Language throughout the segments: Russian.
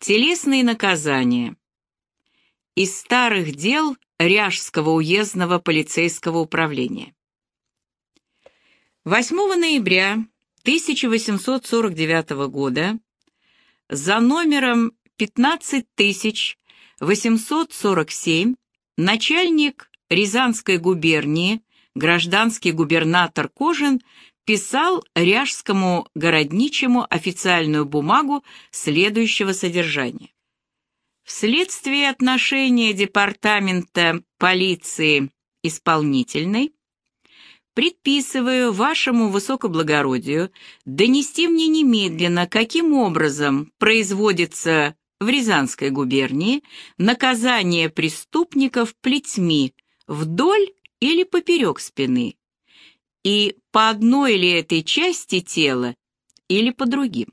Телесные наказания. Из старых дел Ряжского уездного полицейского управления. 8 ноября 1849 года за номером 15847 начальник Рязанской губернии, гражданский губернатор Кожин, писал ряжскому городничему официальную бумагу следующего содержания. Вследствие отношения департамента полиции исполнительной предписываю вашему высокоблагородию донести мне немедленно, каким образом производится в Рязанской губернии наказание преступников плетьми вдоль или поперек спины, и по одной ли этой части тела, или по другим.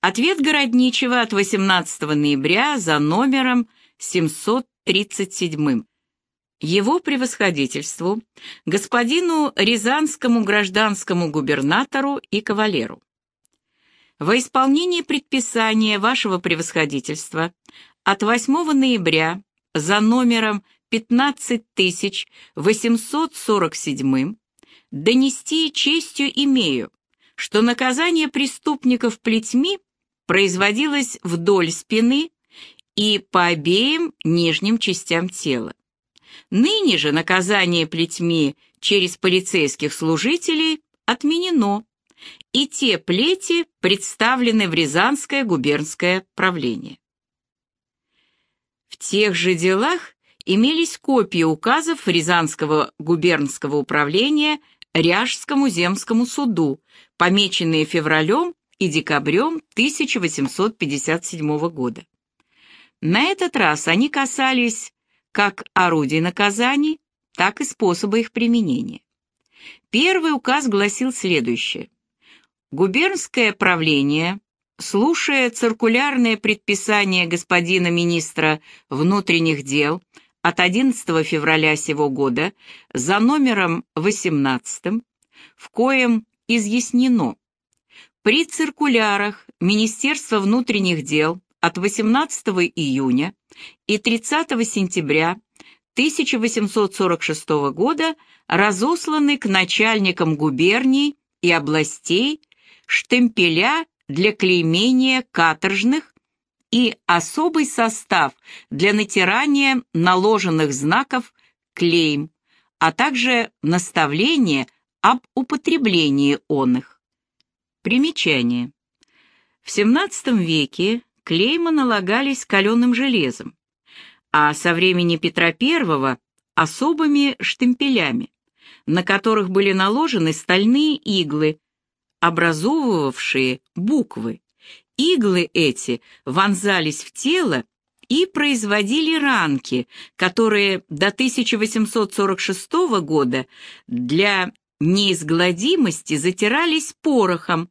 Ответ Городничего от 18 ноября за номером 737. Его превосходительству, господину Рязанскому гражданскому губернатору и кавалеру. Во исполнение предписания вашего превосходительства от 8 ноября за номером 15847 донести честью имею, что наказание преступников плетьми производилось вдоль спины и по обеим нижним частям тела. Ныне же наказание плетьми через полицейских служителей отменено, и те плети представлены в Рязанское губернское правление. В тех же делах имелись копии указов Рязанского губернского управления Ряжскому земскому суду, помеченные февралем и декабрем 1857 года. На этот раз они касались как орудий наказаний, так и способа их применения. Первый указ гласил следующее. Губернское правление, слушая циркулярное предписание господина министра внутренних дел от 11 февраля сего года за номером 18, в коем изъяснено, при циркулярах Министерства внутренних дел от 18 июня и 30 сентября 1846 года разосланы к начальникам губерний и областей штемпеля для клеймения каторжных и особый состав для натирания наложенных знаков клейм, а также наставление об употреблении он их. Примечание. В XVII веке клейма налагались каленым железом, а со времени Петра I особыми штемпелями, на которых были наложены стальные иглы, образовывавшие буквы, Иглы эти вонзались в тело и производили ранки, которые до 1846 года для неизгладимости затирались порохом,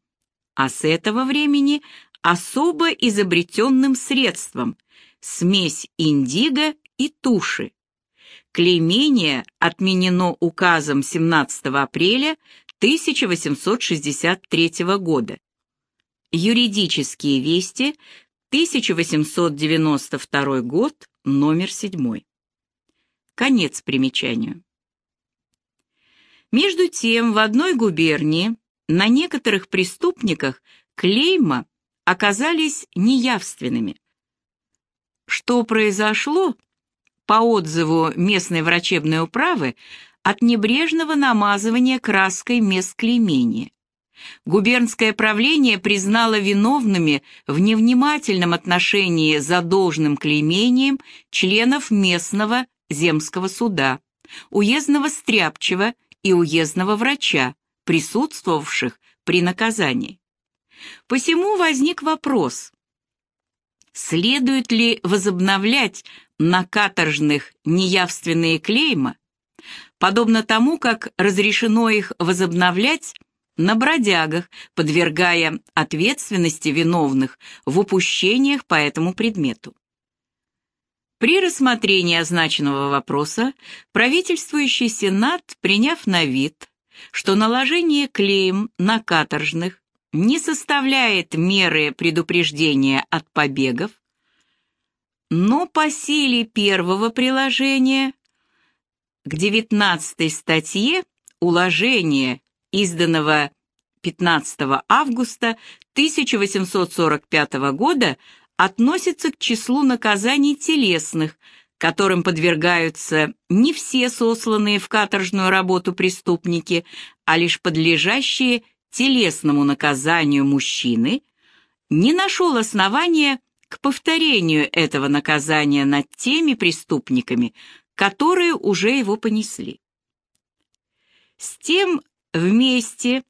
а с этого времени особо изобретенным средством – смесь индиго и туши. Клеймение отменено указом 17 апреля 1863 года. Юридические вести, 1892 год, номер 7. Конец примечанию. Между тем, в одной губернии на некоторых преступниках клейма оказались неявственными. Что произошло, по отзыву местной врачебной управы, от небрежного намазывания краской мест клеймения. Губернское правление признало виновными в невнимательном отношении за должным клеймением членов местного земского суда, уездного стряпчего и уездного врача, присутствовавших при наказании. Посему возник вопрос, следует ли возобновлять на каторжных неявственные клейма, подобно тому, как разрешено их возобновлять на бродягах, подвергая ответственности виновных в упущениях по этому предмету. При рассмотрении означенного вопроса правительствующий Сенат, приняв на вид, что наложение клеем на каторжных не составляет меры предупреждения от побегов, но по силе первого приложения к 19 статье уложения, изданного 15 августа 1845 года, относится к числу наказаний телесных, которым подвергаются не все сосланные в каторжную работу преступники, а лишь подлежащие телесному наказанию мужчины, не нашел основания к повторению этого наказания над теми преступниками, которые уже его понесли. С тем вместе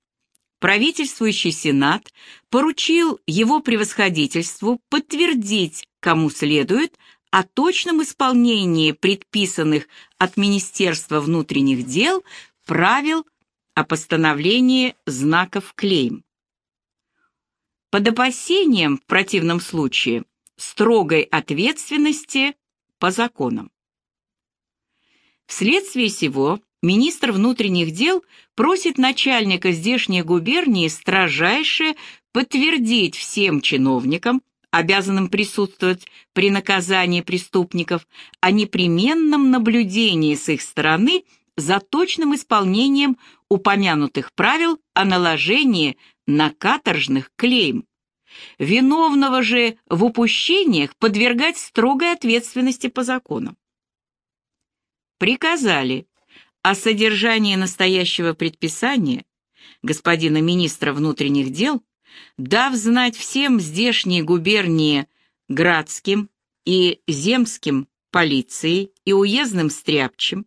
правительствующий Сенат поручил его превосходительству подтвердить, кому следует, о точном исполнении предписанных от Министерства внутренних дел правил о постановлении знаков клейм. Под опасением, в противном случае, строгой ответственности по законам. Вследствие сего министр внутренних дел просит начальника здешней губернии строжайше подтвердить всем чиновникам, обязанным присутствовать при наказании преступников, о непременном наблюдении с их стороны за точным исполнением упомянутых правил о наложении на каторжных клейм. Виновного же в упущениях подвергать строгой ответственности по законам. Приказали о содержании настоящего предписания господина министра внутренних дел дав знать всем здешней губернии Градским и Земским полицией и уездным стряпчим,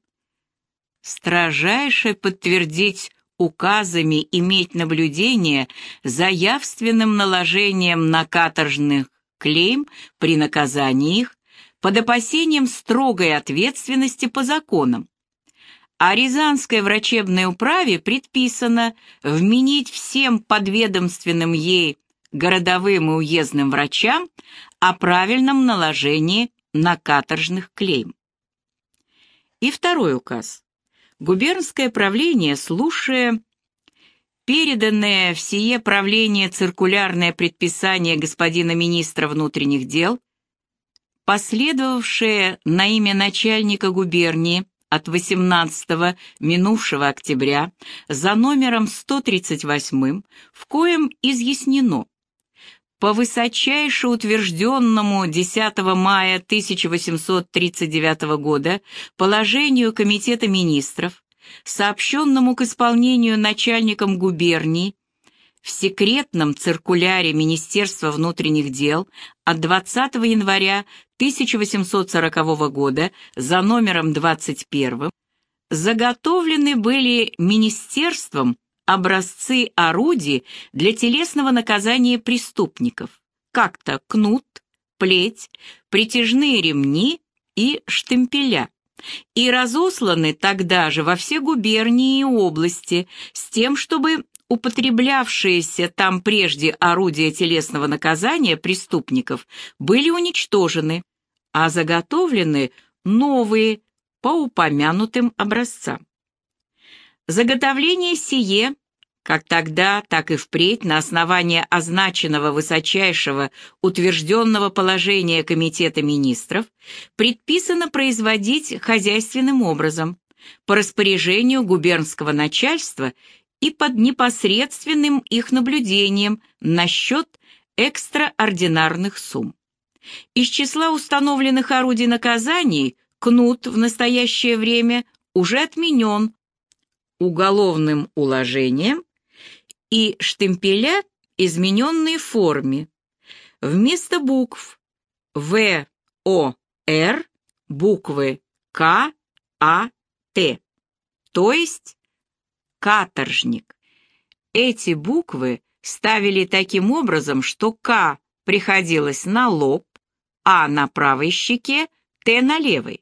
строжайше подтвердить указами иметь наблюдение за явственным наложением на каторжных клейм при наказании их под опасением строгой ответственности по законам, а Рязанской врачебной управе предписано вменить всем подведомственным ей городовым и уездным врачам о правильном наложении на каторжных клейм. И второй указ. Губернское правление, слушая переданное в сие правление циркулярное предписание господина министра внутренних дел, последовавшее на имя начальника губернии от 18 минувшего октября за номером 138, в коем изъяснено, по высочайше утвержденному 10 мая 1839 года положению Комитета министров, сообщенному к исполнению начальником губернии в секретном циркуляре Министерства внутренних дел от 20 января 1840 года за номером 21 заготовлены были министерством образцы орудий для телесного наказания преступников, как-то кнут, плеть, притяжные ремни и штемпеля, и разосланы тогда же во все губернии и области с тем, чтобы употреблявшиеся там прежде орудия телесного наказания преступников были уничтожены, а заготовлены новые по упомянутым образцам. Заготовление сие, как тогда, так и впредь, на основании означенного высочайшего утвержденного положения Комитета министров, предписано производить хозяйственным образом, по распоряжению губернского начальства и под непосредственным их наблюдением насчет экстраординарных сумм. Из числа установленных орудий наказаний кнут в настоящее время уже отменен уголовным уложением и штемпеля измененной форме. Вместо букв В, О, Р буквы К, А, Т, то есть каторжник. Эти буквы ставили таким образом, что К приходилось на лоб, А на правой щеке, Т на левой.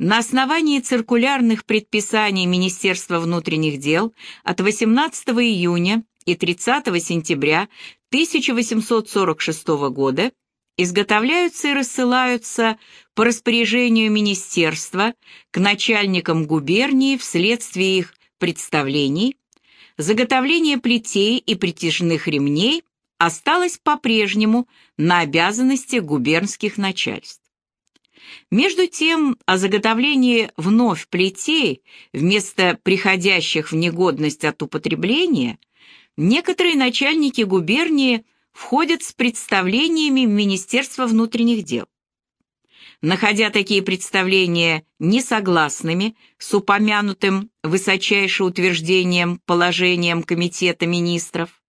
На основании циркулярных предписаний Министерства внутренних дел от 18 июня и 30 сентября 1846 года изготовляются и рассылаются по распоряжению Министерства к начальникам губернии вследствие их представлений заготовление плетей и притяжных ремней осталось по-прежнему на обязанности губернских начальств. Между тем, о заготовлении вновь плетей вместо приходящих в негодность от употребления некоторые начальники губернии входят с представлениями в Министерство внутренних дел. Находя такие представления несогласными с упомянутым высочайше утверждением положением Комитета министров,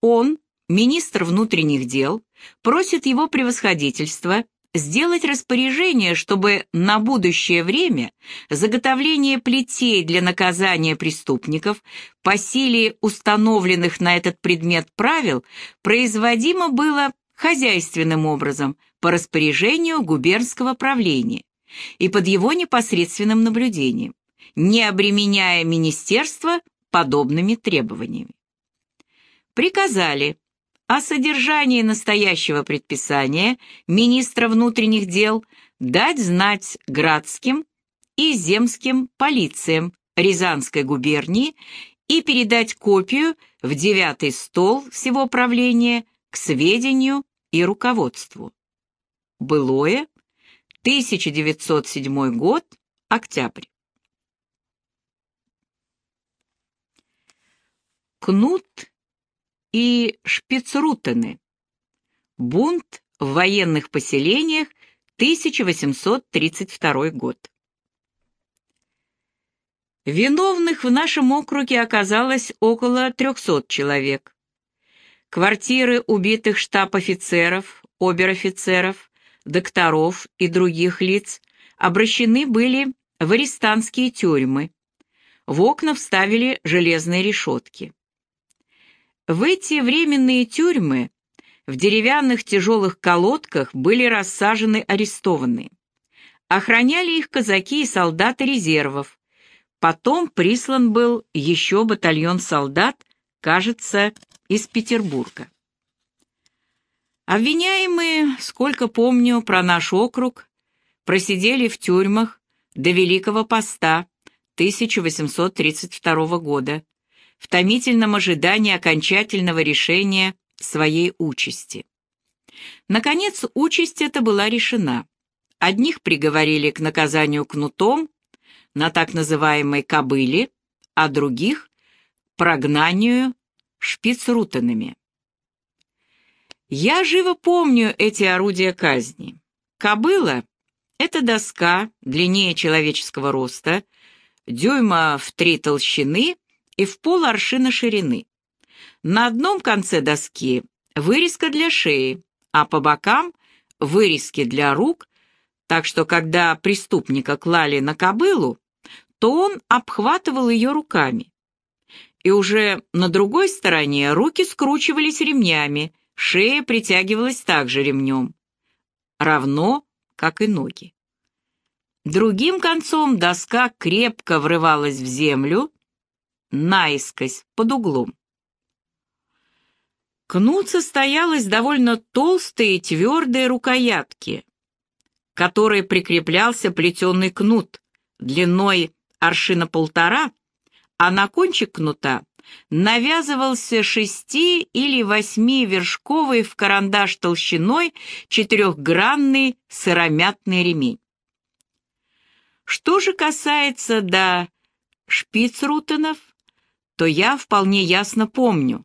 он, министр внутренних дел, просит его превосходительство сделать распоряжение, чтобы на будущее время заготовление плетей для наказания преступников по силе установленных на этот предмет правил производимо было хозяйственным образом по распоряжению губернского правления и под его непосредственным наблюдением, не обременяя министерство подобными требованиями. Приказали о содержании настоящего предписания министра внутренних дел дать знать градским и земским полициям Рязанской губернии и передать копию в девятый стол всего правления к сведению и руководству. Былое, 1907 год, октябрь. Кнут и Шпицрутены. Бунт в военных поселениях, 1832 год. Виновных в нашем округе оказалось около 300 человек. Квартиры убитых штаб-офицеров, обер-офицеров, докторов и других лиц обращены были в арестантские тюрьмы. В окна вставили железные решетки. В эти временные тюрьмы в деревянных тяжелых колодках были рассажены арестованные. Охраняли их казаки и солдаты резервов. Потом прислан был еще батальон солдат, кажется, из Петербурга. Обвиняемые, сколько помню про наш округ, просидели в тюрьмах до Великого Поста 1832 года, в томительном ожидании окончательного решения своей участи. Наконец, участь эта была решена. Одних приговорили к наказанию кнутом на так называемой кобыле, а других — прогнанию шпицрутанами. Я живо помню эти орудия казни. Кобыла — это доска длиннее человеческого роста, дюйма в три толщины и в пол аршина ширины. На одном конце доски вырезка для шеи, а по бокам вырезки для рук, так что когда преступника клали на кобылу, то он обхватывал ее руками. И уже на другой стороне руки скручивались ремнями, шея притягивалась также ремнем, равно как и ноги. Другим концом доска крепко врывалась в землю, наискось, под углом. Кнут состоял довольно толстой и твердой рукоятки, к которой прикреплялся плетеный кнут длиной аршина полтора, а на кончик кнута навязывался шести- или восьми-вершковый в карандаш толщиной четырехгранный сыромятный ремень. Что же касается до шпицрутенов, то я вполне ясно помню,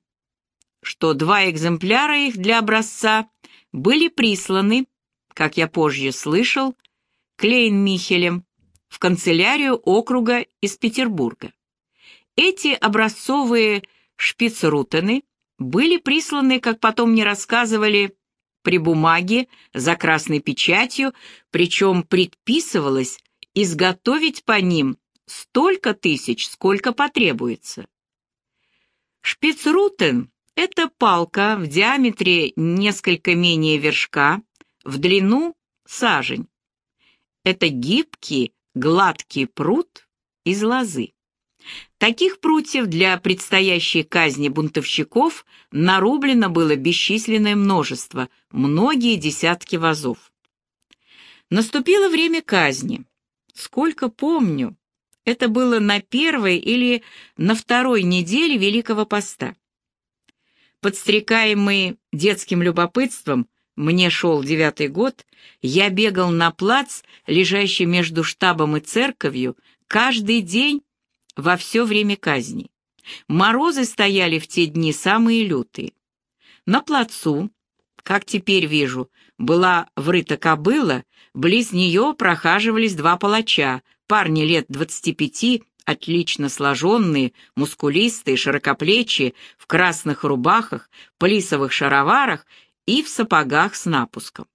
что два экземпляра их для образца были присланы, как я позже слышал, Клейн-Михелем в канцелярию округа из Петербурга. Эти образцовые шпицрутены были присланы, как потом мне рассказывали, при бумаге за красной печатью, причем предписывалось изготовить по ним столько тысяч, сколько потребуется. Шпицрутен — это палка в диаметре несколько менее вершка, в длину — сажень. Это гибкий, гладкий прут из лозы. Таких прутьев для предстоящей казни бунтовщиков нарублено было бесчисленное множество, многие десятки вазов. Наступило время казни. Сколько помню, Это было на первой или на второй неделе Великого Поста. Подстрекаемый детским любопытством, мне шел девятый год, я бегал на плац, лежащий между штабом и церковью, каждый день во все время казни. Морозы стояли в те дни самые лютые. На плацу, как теперь вижу, была врыта кобыла, близ нее прохаживались два палача, парни лет двадцати пяти, отлично сложенные, мускулистые, широкоплечие, в красных рубахах, плисовых шароварах и в сапогах с напуском.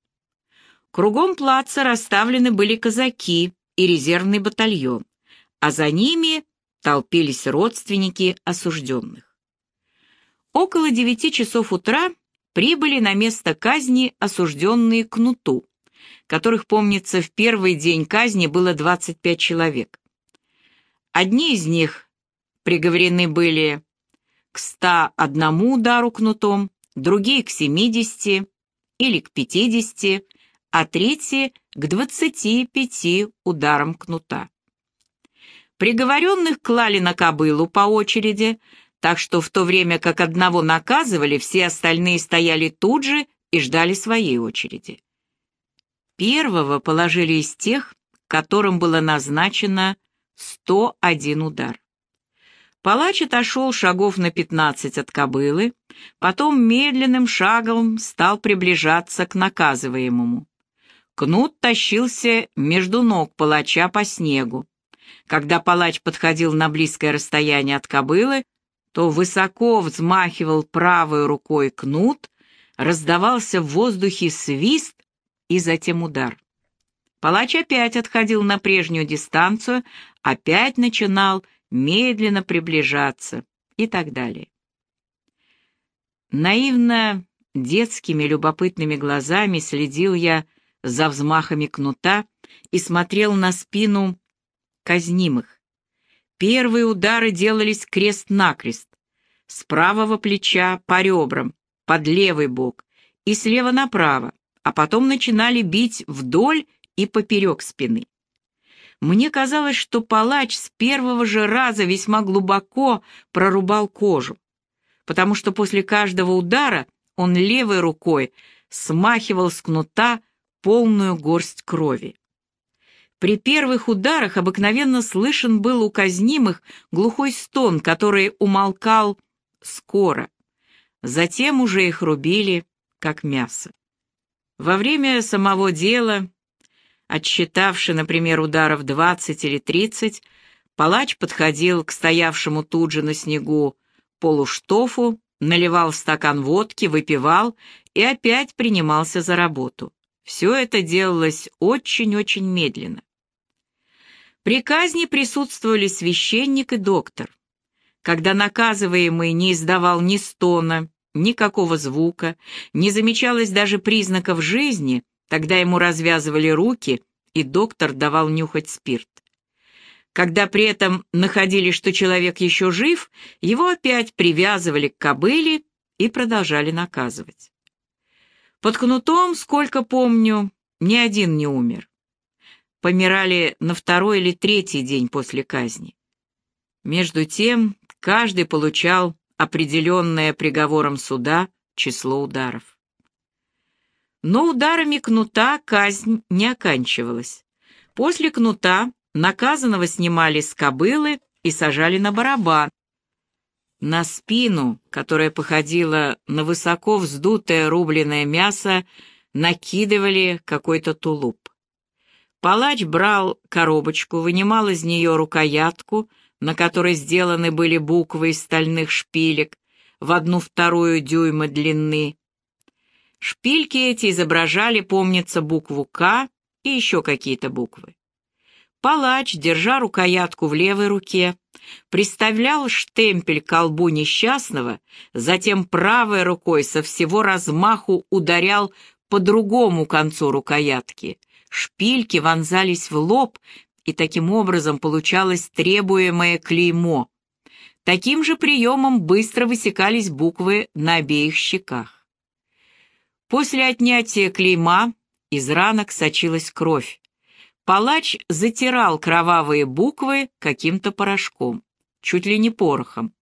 Кругом плаца расставлены были казаки и резервный батальон, а за ними толпились родственники осужденных. Около девяти часов утра прибыли на место казни осужденные кнуту, которых, помнится, в первый день казни было 25 человек. Одни из них приговорены были к 101 удару кнутом, другие к 70 или к 50, а третьи к 25 ударам кнута. Приговоренных клали на кобылу по очереди, так что в то время как одного наказывали, все остальные стояли тут же и ждали своей очереди. Первого положили из тех, которым было назначено 101 удар. Палач отошел шагов на пятнадцать от кобылы, потом медленным шагом стал приближаться к наказываемому. Кнут тащился между ног палача по снегу. Когда палач подходил на близкое расстояние от кобылы, то высоко взмахивал правой рукой кнут, раздавался в воздухе свист и затем удар. Палач опять отходил на прежнюю дистанцию, опять начинал медленно приближаться и так далее. Наивно детскими любопытными глазами следил я за взмахами кнута и смотрел на спину казнимых. Первые удары делались крест-накрест, с правого плеча по ребрам, под левый бок и слева направо, а потом начинали бить вдоль и поперек спины. Мне казалось, что палач с первого же раза весьма глубоко прорубал кожу, потому что после каждого удара он левой рукой смахивал с кнута полную горсть крови. При первых ударах обыкновенно слышен был у казнимых глухой стон, который умолкал скоро. Затем уже их рубили, как мясо. Во время самого дела, отсчитавши, например, ударов двадцать или тридцать, палач подходил к стоявшему тут же на снегу полуштофу, наливал стакан водки, выпивал и опять принимался за работу. Все это делалось очень-очень медленно. При казни присутствовали священник и доктор. Когда наказываемый не издавал ни стона, никакого звука, не замечалось даже признаков жизни, тогда ему развязывали руки, и доктор давал нюхать спирт. Когда при этом находили, что человек еще жив, его опять привязывали к кобыле и продолжали наказывать. Под кнутом, сколько помню, ни один не умер помирали на второй или третий день после казни. Между тем, каждый получал определенное приговором суда число ударов. Но ударами кнута казнь не оканчивалась. После кнута наказанного снимали с кобылы и сажали на барабан. На спину, которая походила на высоко вздутое рубленое мясо, накидывали какой-то тулуп. Палач брал коробочку, вынимал из нее рукоятку, на которой сделаны были буквы из стальных шпилек в одну-вторую дюйма длины. Шпильки эти изображали, помнится, букву «К» и еще какие-то буквы. Палач, держа рукоятку в левой руке, приставлял штемпель к колбу несчастного, затем правой рукой со всего размаху ударял по другому концу рукоятки — шпильки вонзались в лоб, и таким образом получалось требуемое клеймо. Таким же приемом быстро высекались буквы на обеих щеках. После отнятия клейма из ранок сочилась кровь. палач затирал кровавые буквы каким-то порошком, чуть ли не порохом,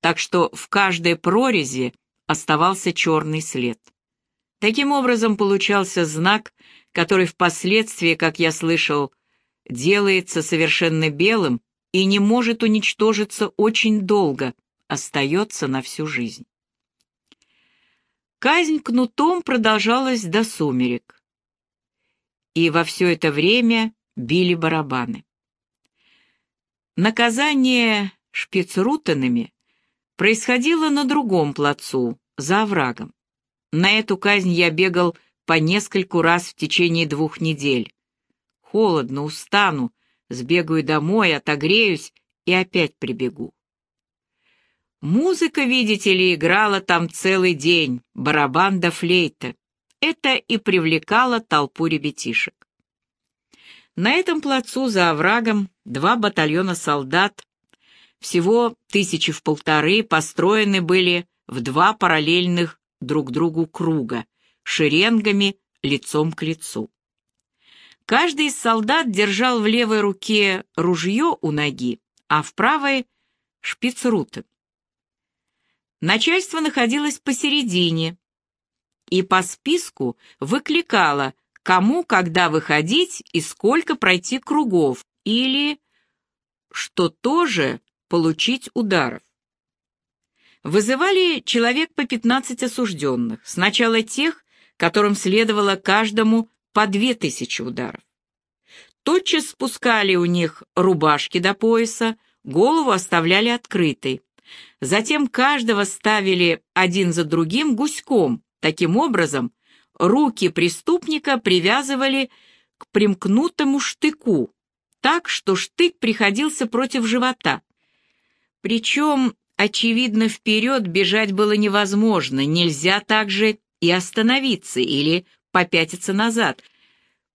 так что в каждой прорези оставался черный след. Таким образом получался знак, который впоследствии, как я слышал, делается совершенно белым и не может уничтожиться очень долго, остается на всю жизнь. Казнь кнутом продолжалась до сумерек. И во все это время били барабаны. Наказание шпицрутенами происходило на другом плацу, за оврагом. На эту казнь я бегал по нескольку раз в течение двух недель. Холодно, устану, сбегаю домой, отогреюсь и опять прибегу. Музыка, видите ли, играла там целый день, барабан да флейта. Это и привлекало толпу ребятишек. На этом плацу за оврагом два батальона солдат, всего тысячи в полторы, построены были в два параллельных друг другу круга, шеренгами лицом к лицу. Каждый из солдат держал в левой руке ружье у ноги, а в правой — шпицрутен. Начальство находилось посередине и по списку выкликало, кому когда выходить и сколько пройти кругов, или, что тоже, получить ударов. Вызывали человек по 15 осужденных, сначала тех, которым следовало каждому по две тысячи ударов. Тотчас спускали у них рубашки до пояса, голову оставляли открытой, Затем каждого ставили один за другим гуськом. Таким образом, руки преступника привязывали к примкнутому штыку, так что штык приходился против живота. Причем, очевидно, вперед бежать было невозможно, нельзя также и остановиться или попятиться назад,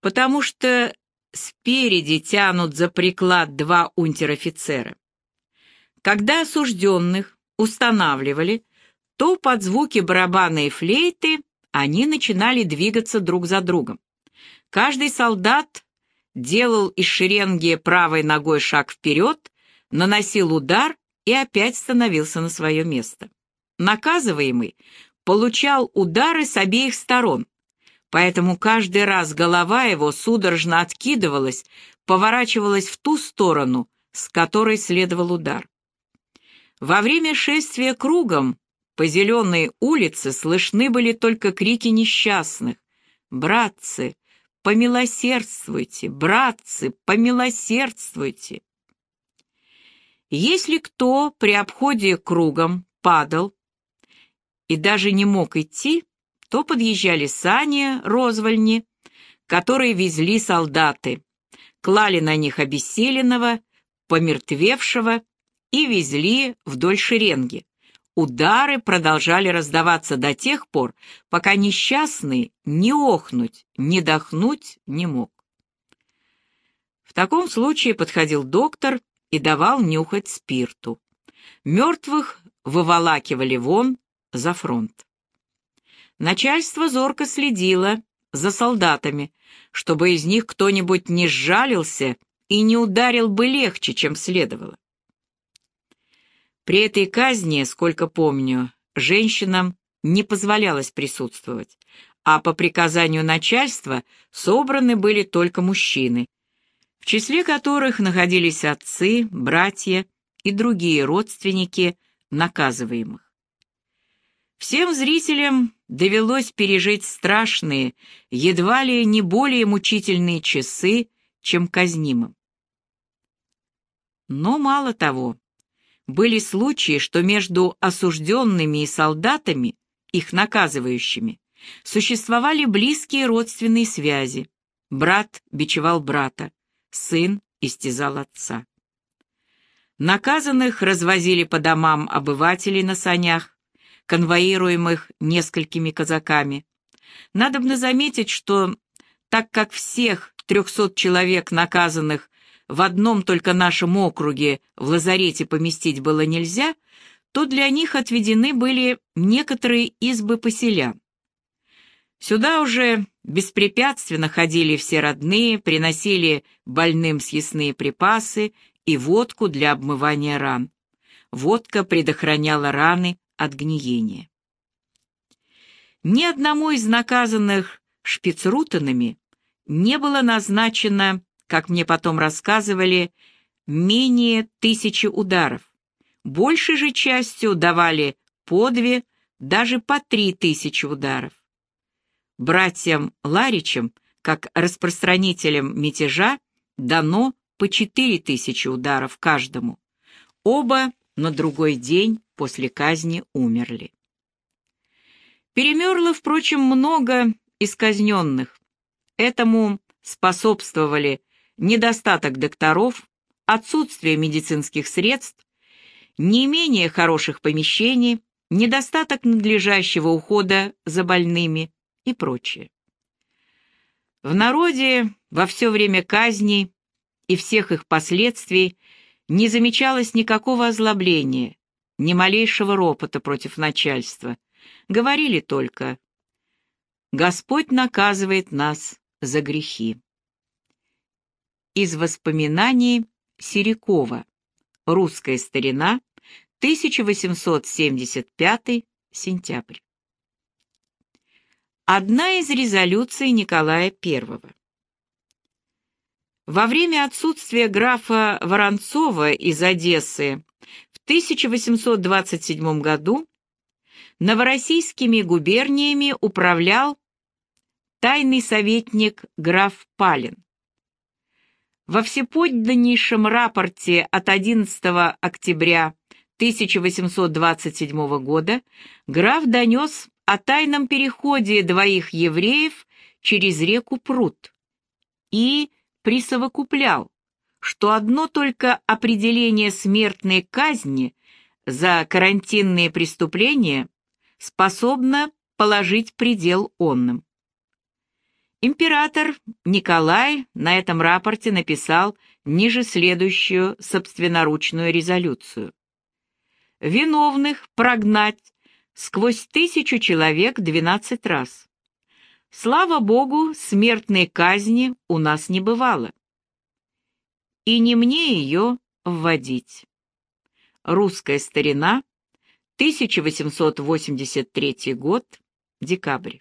потому что спереди тянут за приклад два унтер-офицера. Когда осужденных устанавливали, то под звуки барабана и флейты они начинали двигаться друг за другом. Каждый солдат делал из шеренги правой ногой шаг вперед, наносил удар и опять становился на свое место. Наказываемый получал удары с обеих сторон, поэтому каждый раз голова его судорожно откидывалась, поворачивалась в ту сторону, с которой следовал удар. Во время шествия кругом по зеленой улице слышны были только крики несчастных. «Братцы, помилосердствуйте! Братцы, помилосердствуйте!» Если кто при обходе кругом падал и даже не мог идти, то подъезжали сани, розвольни, которые везли солдаты, клали на них обессиленного, помертвевшего и везли вдоль шеренги. Удары продолжали раздаваться до тех пор, пока несчастный ни охнуть, ни дохнуть не мог. В таком случае подходил доктор и давал нюхать спирту. Мертвых выволакивали вон за фронт. Начальство зорко следило за солдатами, чтобы из них кто-нибудь не сжалился и не ударил бы легче, чем следовало. При этой казни, сколько помню, женщинам не позволялось присутствовать, а по приказанию начальства собраны были только мужчины, в числе которых находились отцы, братья и другие родственники наказываемых. Всем зрителям довелось пережить страшные, едва ли не более мучительные часы, чем казнимым. Но мало того, были случаи, что между осужденными и солдатами, их наказывающими, существовали близкие родственные связи. Брат бичевал брата, сын истязал отца. Наказанных развозили по домам обывателей на санях, конвоируемых несколькими казаками. Надобно заметить, что так как всех трехсот человек наказанных в одном только нашем округе в лазарете поместить было нельзя, то для них отведены были некоторые избы поселян. Сюда уже Беспрепятственно ходили все родные, приносили больным съестные припасы и водку для обмывания ран. Водка предохраняла раны от гниения. Ни одному из наказанных шпицрутенами не было назначено, как мне потом рассказывали, менее тысячи ударов. Большей же частью давали по две, даже по три тысячи ударов. Братьям Ларичам, как распространителям мятежа, дано по четыре тысячи ударов каждому. Оба на другой день после казни умерли. Перемерло, впрочем, много из казненных. Этому способствовали недостаток докторов, отсутствие медицинских средств, неимение хороших помещений, недостаток надлежащего ухода за больными и прочее. В народе во все время казней и всех их последствий не замечалось никакого озлобления, ни малейшего ропота против начальства. Говорили только «Господь наказывает нас за грехи». Из воспоминаний Серикова. Русская старина. 1875 сентябрь. Одна из резолюций Николая I. Во время отсутствия графа Воронцова из Одессы в 1827 году новороссийскими губерниями управлял тайный советник граф Палин. Во всеподданнейшем рапорте от 11 октября 1827 года граф донес о тайном переходе двоих евреев через реку Прут и присовокуплял, что одно только определение смертной казни за карантинные преступления способно положить предел онным. Император Николай на этом рапорте написал ниже следующую собственноручную резолюцию. Виновных прогнать сквозь тысячу человек двенадцать раз. Слава Богу, смертной казни у нас не бывало. И не мне ее вводить. Русская старина, 1883 год, декабрь.